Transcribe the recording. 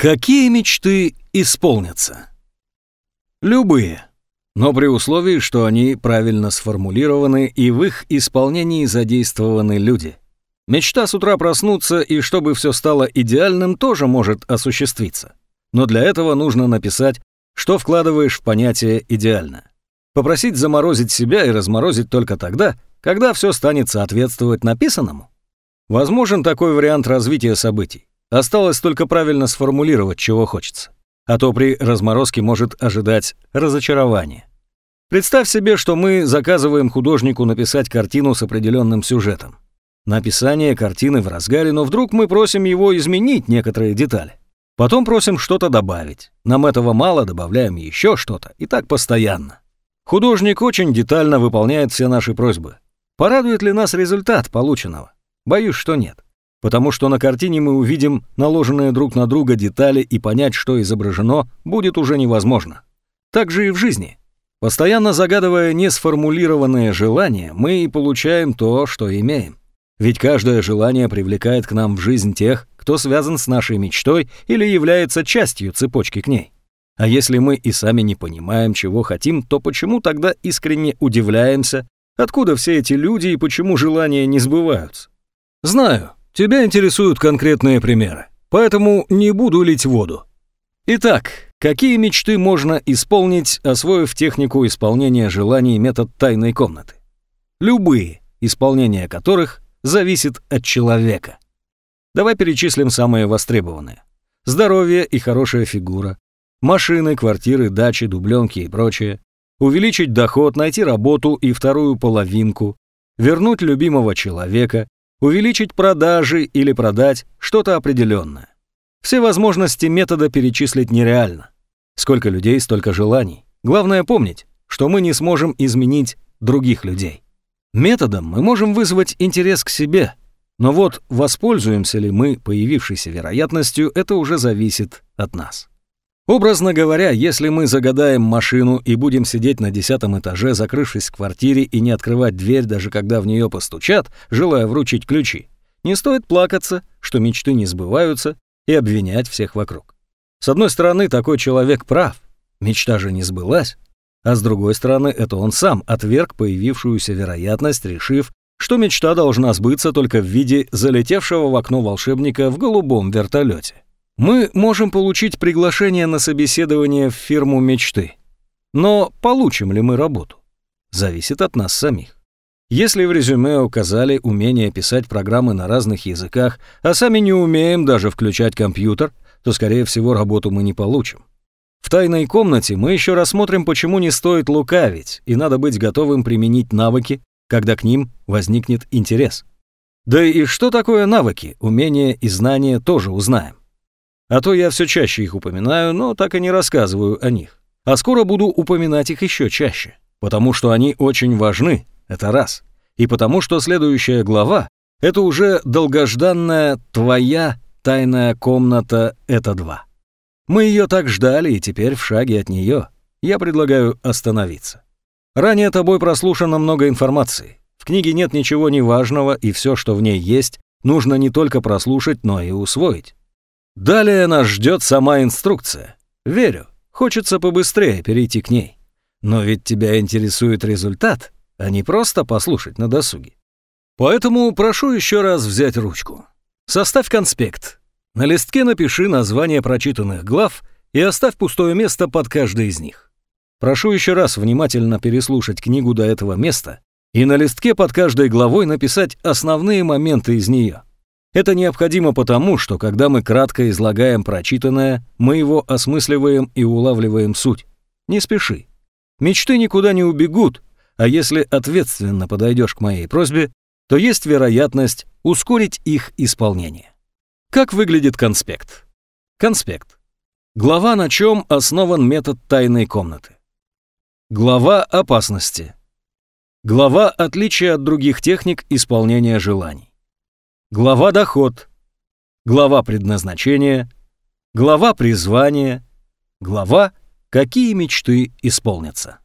Какие мечты исполнятся? Любые, но при условии, что они правильно сформулированы и в их исполнении задействованы люди. Мечта с утра проснуться и чтобы все стало идеальным тоже может осуществиться. Но для этого нужно написать, что вкладываешь в понятие «идеально». Попросить заморозить себя и разморозить только тогда, когда все станет соответствовать написанному. Возможен такой вариант развития событий. Осталось только правильно сформулировать, чего хочется. А то при разморозке может ожидать разочарование. Представь себе, что мы заказываем художнику написать картину с определенным сюжетом. Написание картины в разгаре, но вдруг мы просим его изменить некоторые детали. Потом просим что-то добавить. Нам этого мало, добавляем еще что-то. И так постоянно. Художник очень детально выполняет все наши просьбы. Порадует ли нас результат полученного? Боюсь, что нет. Потому что на картине мы увидим наложенные друг на друга детали и понять, что изображено, будет уже невозможно. Так же и в жизни. Постоянно загадывая несформулированные желания, мы и получаем то, что имеем. Ведь каждое желание привлекает к нам в жизнь тех, кто связан с нашей мечтой или является частью цепочки к ней. А если мы и сами не понимаем, чего хотим, то почему тогда искренне удивляемся, откуда все эти люди и почему желания не сбываются? Знаю, тебя интересуют конкретные примеры, поэтому не буду лить воду. Итак, какие мечты можно исполнить, освоив технику исполнения желаний метод тайной комнаты? Любые, исполнение которых зависит от человека. Давай перечислим самые востребованные. Здоровье и хорошая фигура, машины, квартиры, дачи, дубленки и прочее, увеличить доход, найти работу и вторую половинку, вернуть любимого человека, увеличить продажи или продать что-то определенное. Все возможности метода перечислить нереально. Сколько людей, столько желаний. Главное помнить, что мы не сможем изменить других людей. Методом мы можем вызвать интерес к себе, но вот воспользуемся ли мы появившейся вероятностью, это уже зависит от нас. Образно говоря, если мы загадаем машину и будем сидеть на десятом этаже, закрывшись в квартире и не открывать дверь, даже когда в нее постучат, желая вручить ключи, не стоит плакаться, что мечты не сбываются, и обвинять всех вокруг. С одной стороны, такой человек прав, мечта же не сбылась, а с другой стороны, это он сам отверг появившуюся вероятность, решив, что мечта должна сбыться только в виде залетевшего в окно волшебника в голубом вертолете. Мы можем получить приглашение на собеседование в фирму мечты. Но получим ли мы работу? Зависит от нас самих. Если в резюме указали умение писать программы на разных языках, а сами не умеем даже включать компьютер, то, скорее всего, работу мы не получим. В тайной комнате мы еще рассмотрим, почему не стоит лукавить, и надо быть готовым применить навыки, когда к ним возникнет интерес. Да и что такое навыки, умения и знания тоже узнаем. А то я все чаще их упоминаю, но так и не рассказываю о них. А скоро буду упоминать их еще чаще, потому что они очень важны, это раз. И потому что следующая глава — это уже долгожданная твоя тайная комната, это два. Мы ее так ждали, и теперь в шаге от нее. Я предлагаю остановиться. Ранее тобой прослушано много информации. В книге нет ничего неважного, и все, что в ней есть, нужно не только прослушать, но и усвоить. Далее нас ждет сама инструкция. Верю, хочется побыстрее перейти к ней. Но ведь тебя интересует результат, а не просто послушать на досуге. Поэтому прошу еще раз взять ручку. Составь конспект, на листке напиши название прочитанных глав и оставь пустое место под каждой из них. Прошу еще раз внимательно переслушать книгу до этого места и на листке под каждой главой написать основные моменты из нее. Это необходимо потому, что когда мы кратко излагаем прочитанное, мы его осмысливаем и улавливаем суть. Не спеши. Мечты никуда не убегут, а если ответственно подойдешь к моей просьбе, то есть вероятность ускорить их исполнение. Как выглядит конспект? Конспект. Глава, на чем основан метод тайной комнаты. Глава опасности. Глава отличия от других техник исполнения желаний. Глава доход. Глава предназначения. Глава призвания. Глава какие мечты исполнятся.